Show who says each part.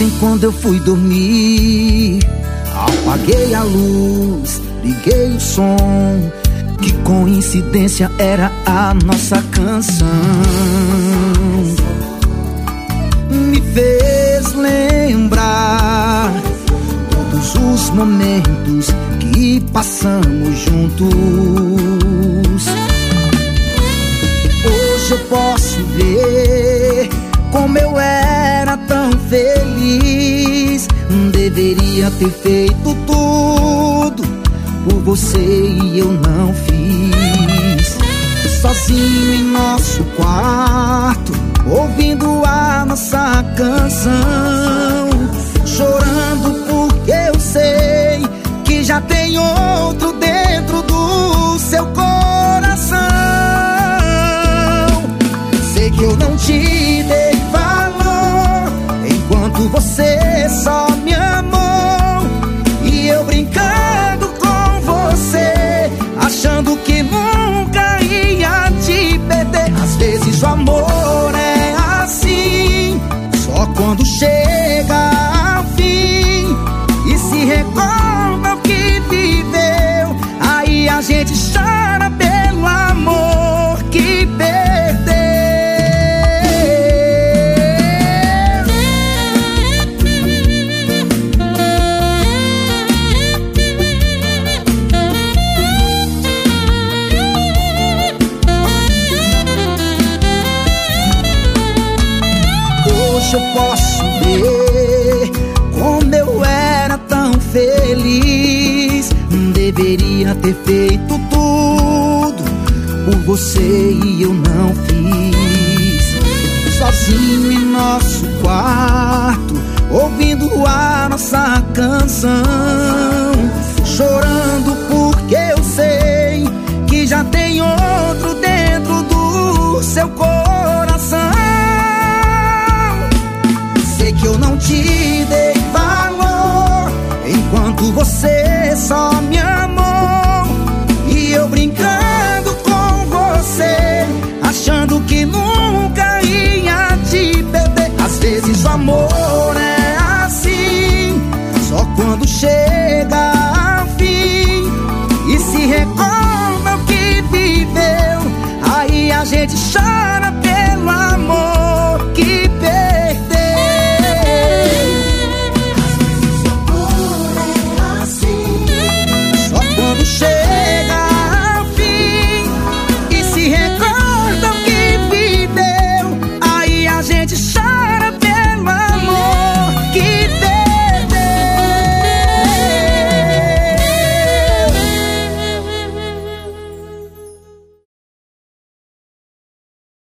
Speaker 1: Ontem quando eu fui dormir, apaguei a luz, liguei o som. Que coincidência era a nossa canção. Me fez lembrar todos os momentos que passamos juntos. Deveria ter feito tudo por você e eu não fiz. Sozinho em nosso quarto, ouvindo a nossa canção, chorando porque eu sei que já tem outro dentro do seu coração. Sei que eu não te dei valor enquanto você só Hoje eu posso ver como eu era tão feliz. Deveria ter feito tudo por você e eu não fiz. Sozinho em nosso quarto, ouvindo a nossa canção, chorando porque eu sei que já tem outro dentro do seu coração. Que eu não te dei valor. Enquanto você só me amou e eu brincando com você, achando que nunca ia te perder. Às vezes o amor é assim, só quando chega ao fim. E se recorda o que viveu, aí a gente chora